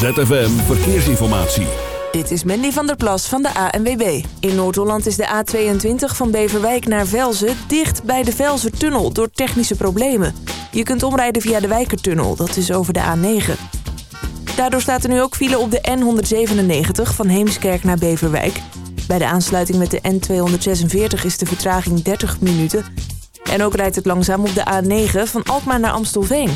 ZFM Verkeersinformatie. Dit is Mandy van der Plas van de ANWB. In Noord-Holland is de A22 van Beverwijk naar Velzen dicht bij de Velzen-tunnel door technische problemen. Je kunt omrijden via de Wijkertunnel, dat is over de A9. Daardoor staat er nu ook file op de N197 van Heemskerk naar Beverwijk. Bij de aansluiting met de N246 is de vertraging 30 minuten. En ook rijdt het langzaam op de A9 van Alkmaar naar Amstelveen.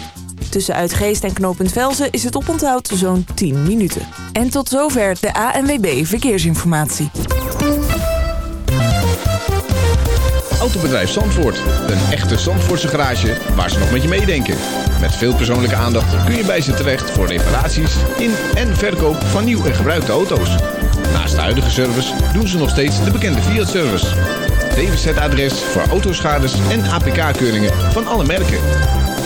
Tussen Uitgeest en knooppunt Velzen is het oponthoud zo'n 10 minuten. En tot zover de ANWB Verkeersinformatie. Autobedrijf Zandvoort. Een echte Zandvoortse garage waar ze nog met je meedenken. Met veel persoonlijke aandacht kun je bij ze terecht voor reparaties in en verkoop van nieuw en gebruikte auto's. Naast de huidige service doen ze nog steeds de bekende Fiat-service. DWZ-adres voor autoschades en APK-keuringen van alle merken.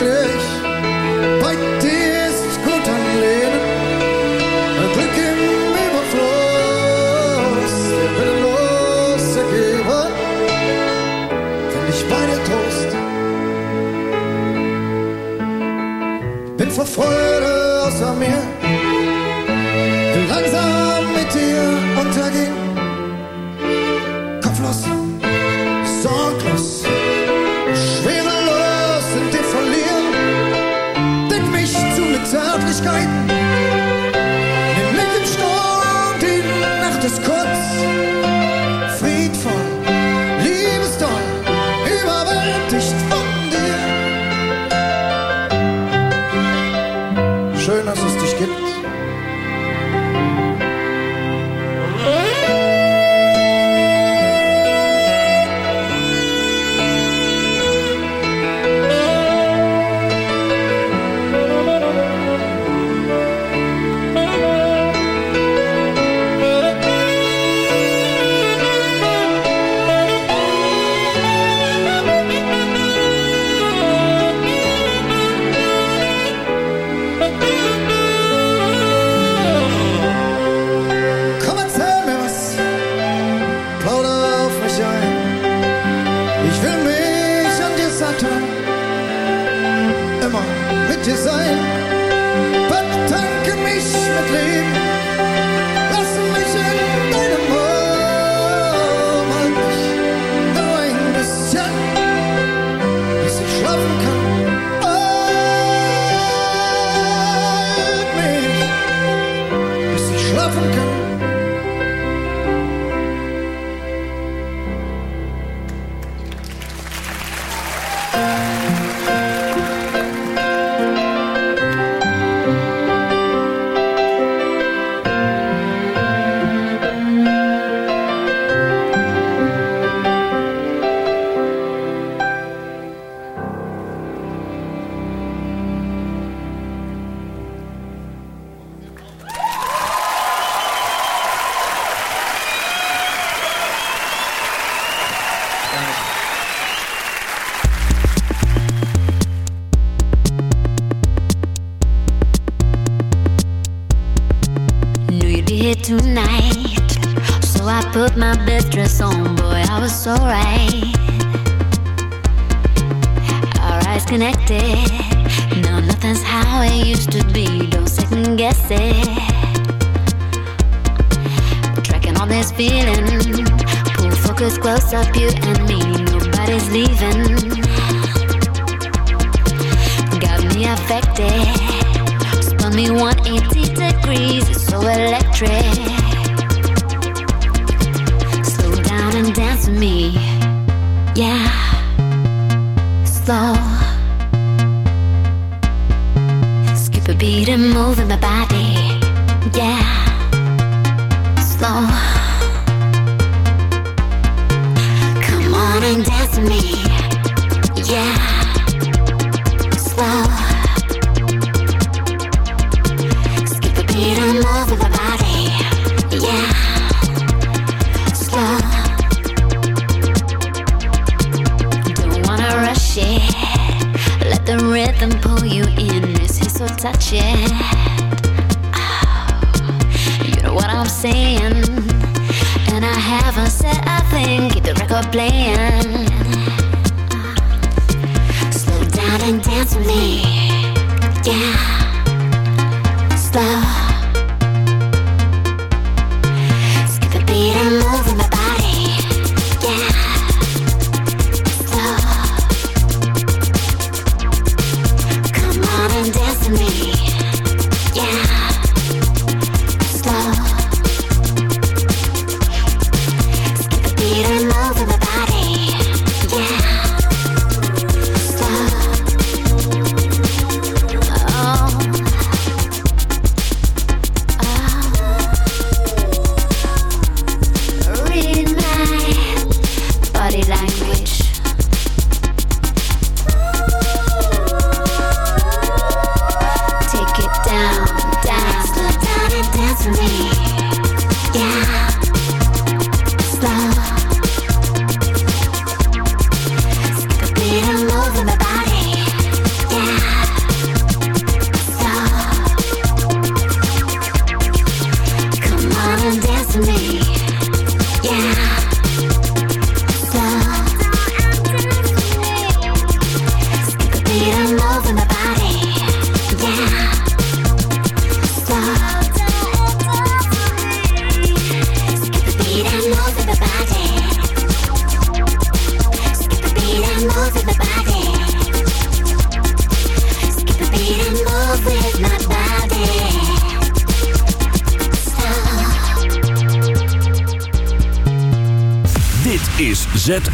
clear. Design, betanke mich mit Leben. and dance with me. Yeah. Slow. Skip the beat and move with body. Yeah. Slow. Don't wanna rush it. Let the rhythm pull you in. This is so touching. Oh. You know what I'm saying? like a plan. Slow down and dance with me, yeah. Slow.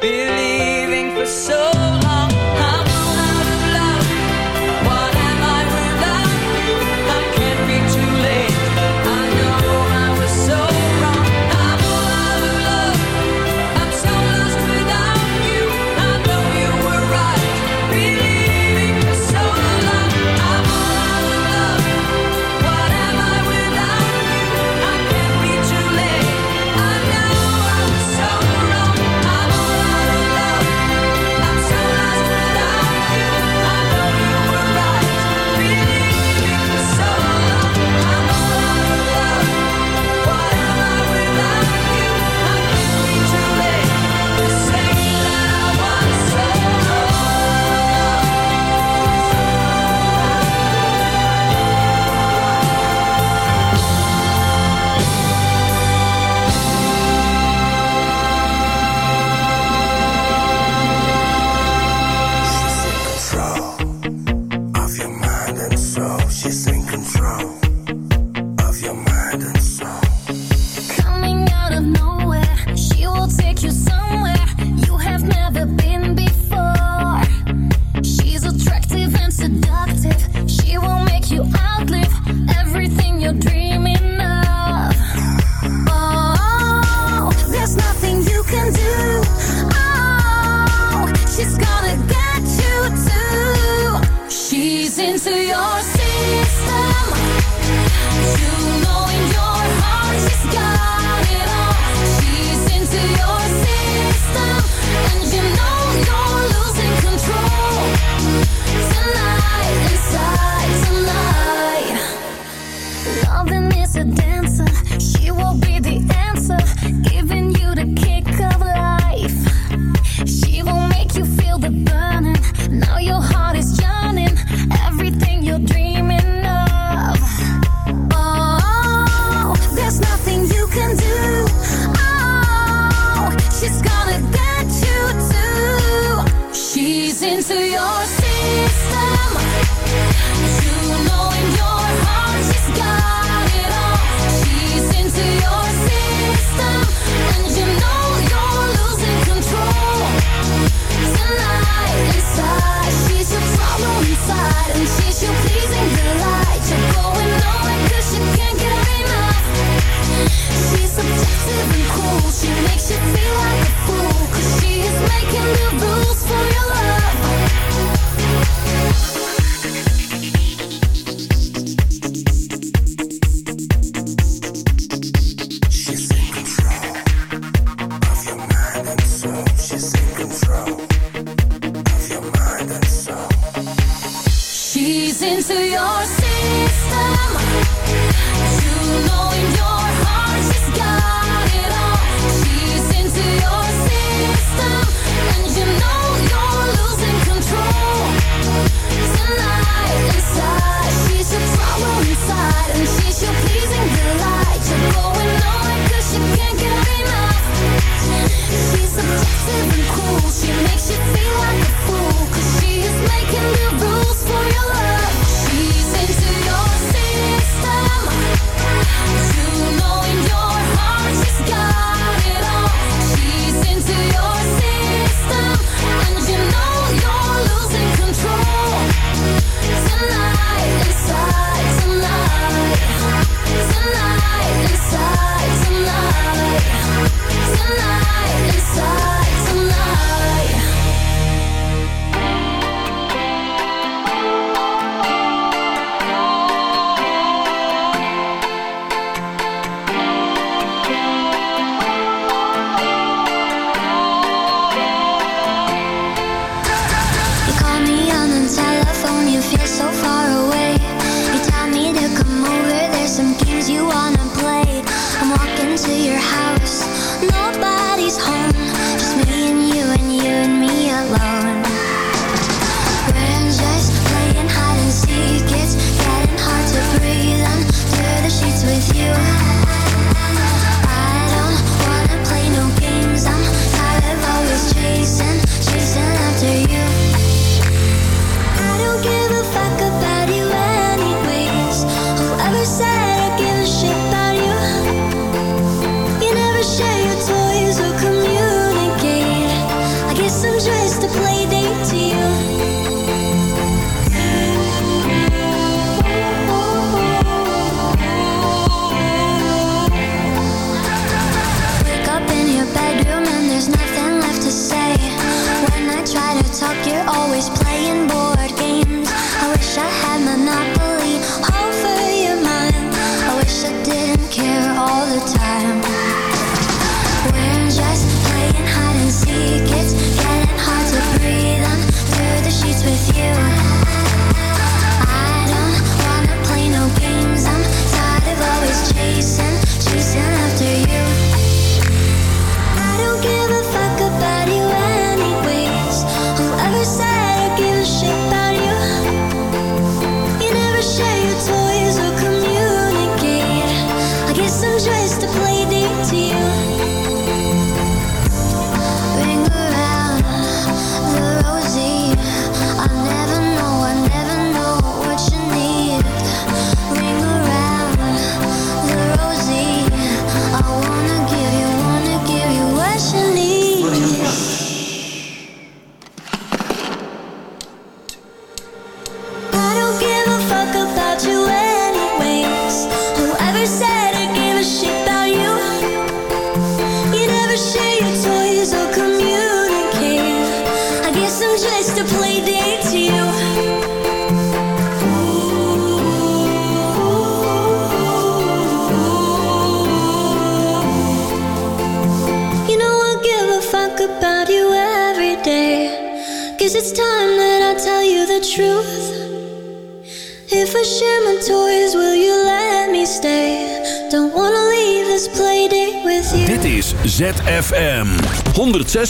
Believing for so long. A dancer. She will be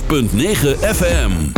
.9 FM.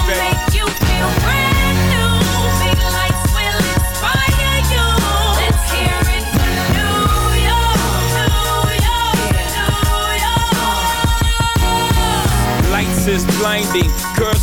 Blinding. Girls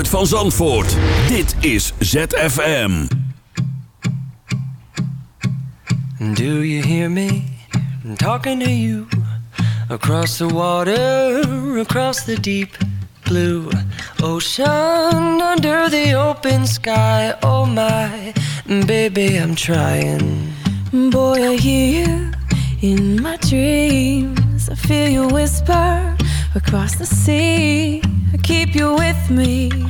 geluid van Zandvoort. Dit is ZFM. Do you hear me I'm talking to you? Across the water, across the deep blue ocean, under the open sky. Oh my, baby, I'm trying. Boy, I hear you in my dreams. I feel you whisper across the sea. I keep you with me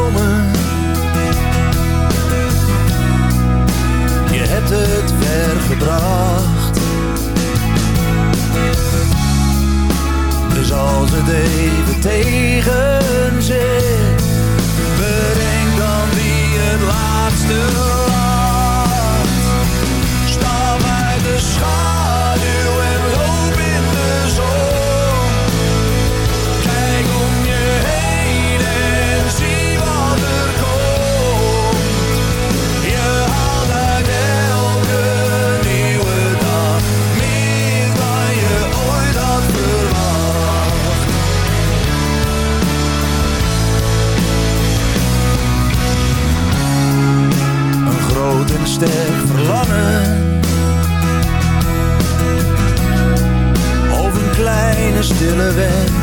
gebracht. Dus als het even tegen zit Bedenk dan wie het laatste lacht. Stap uit de schaduw sterk verlangen. Over een kleine stille weg.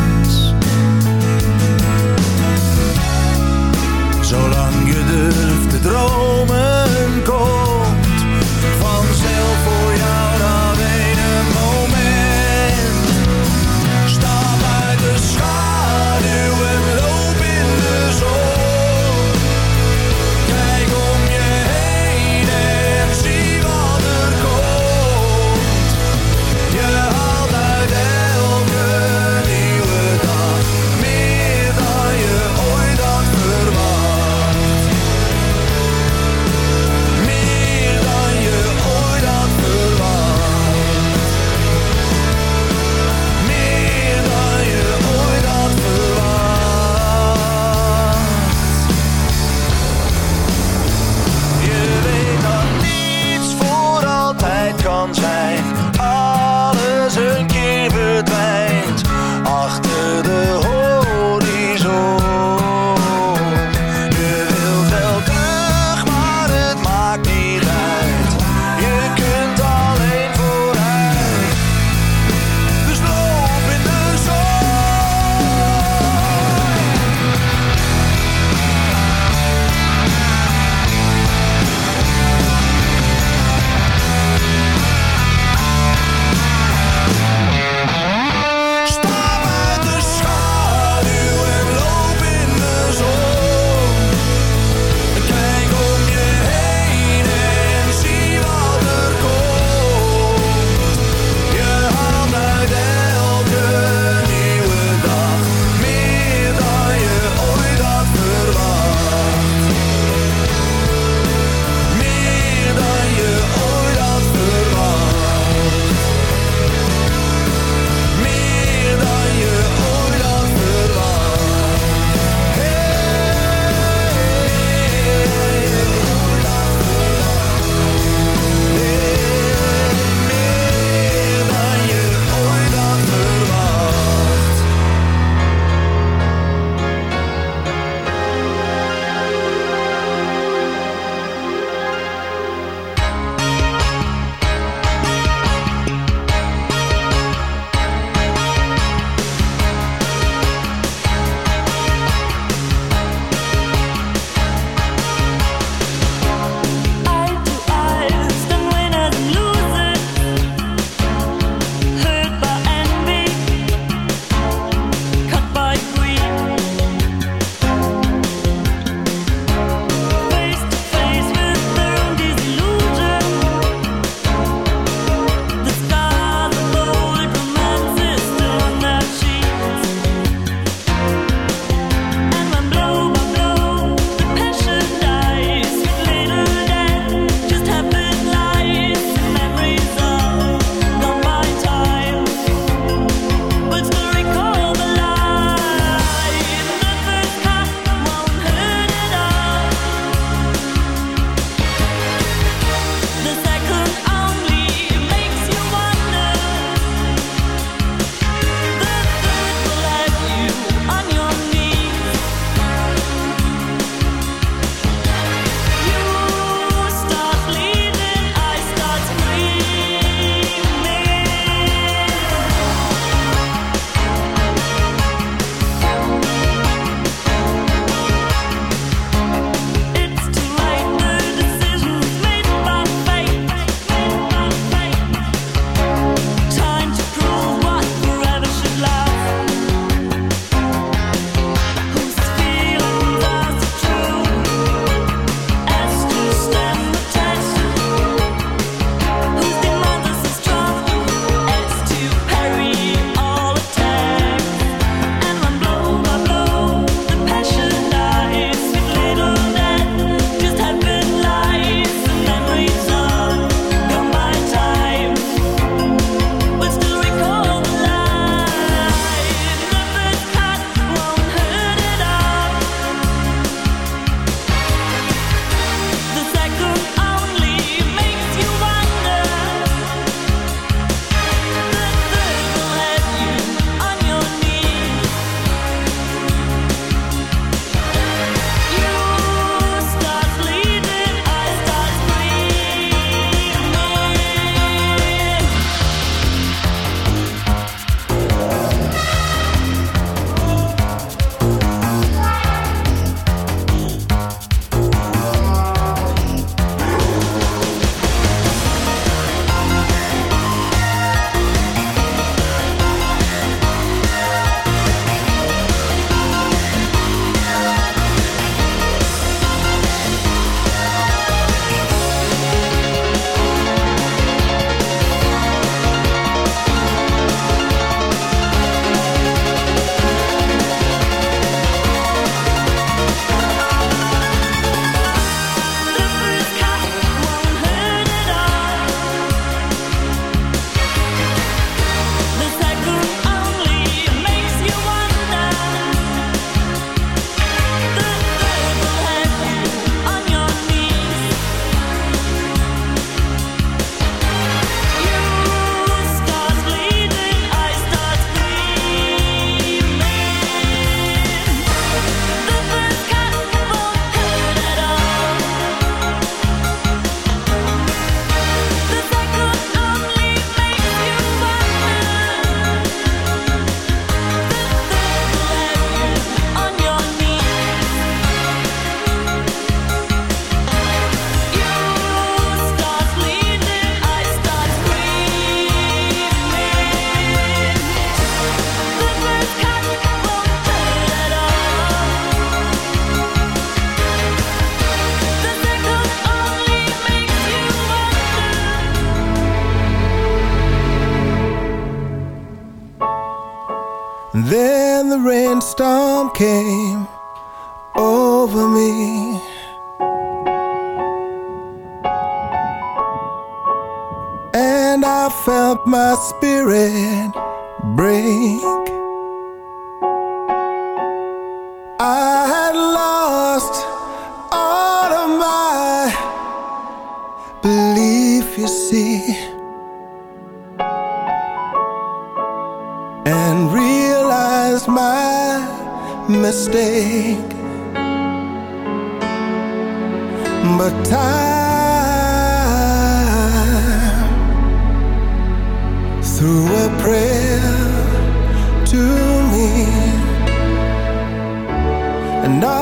No.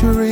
century.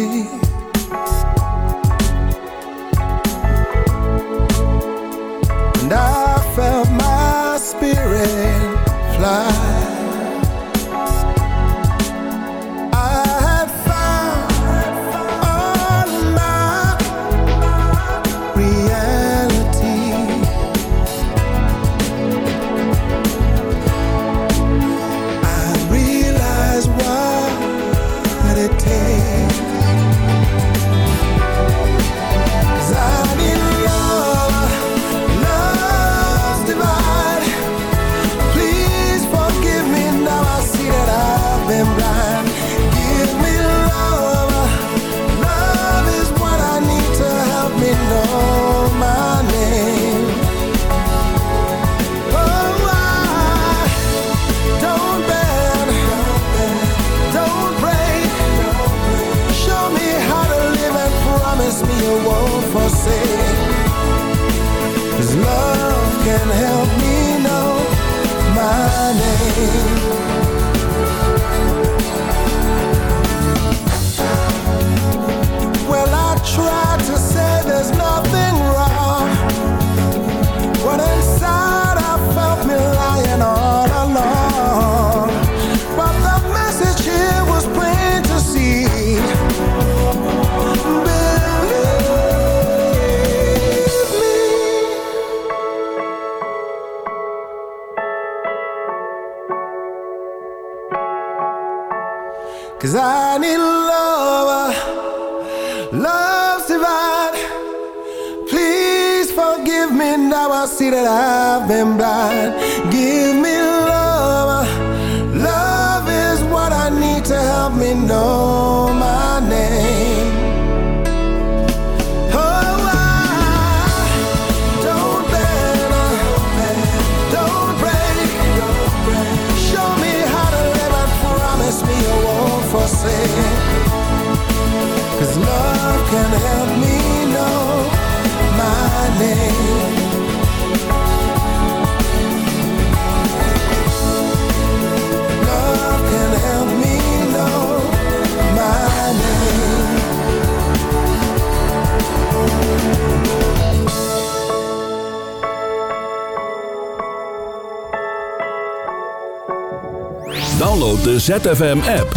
de ZFM-app.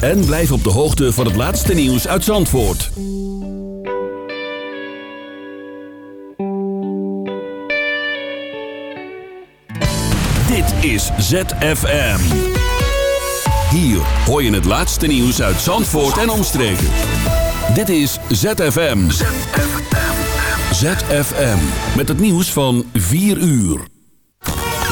En blijf op de hoogte van het laatste nieuws uit Zandvoort. Dit is ZFM. Hier hoor je het laatste nieuws uit Zandvoort en omstreken. Dit is ZFM. ZFM. ZFM. Met het nieuws van 4 uur.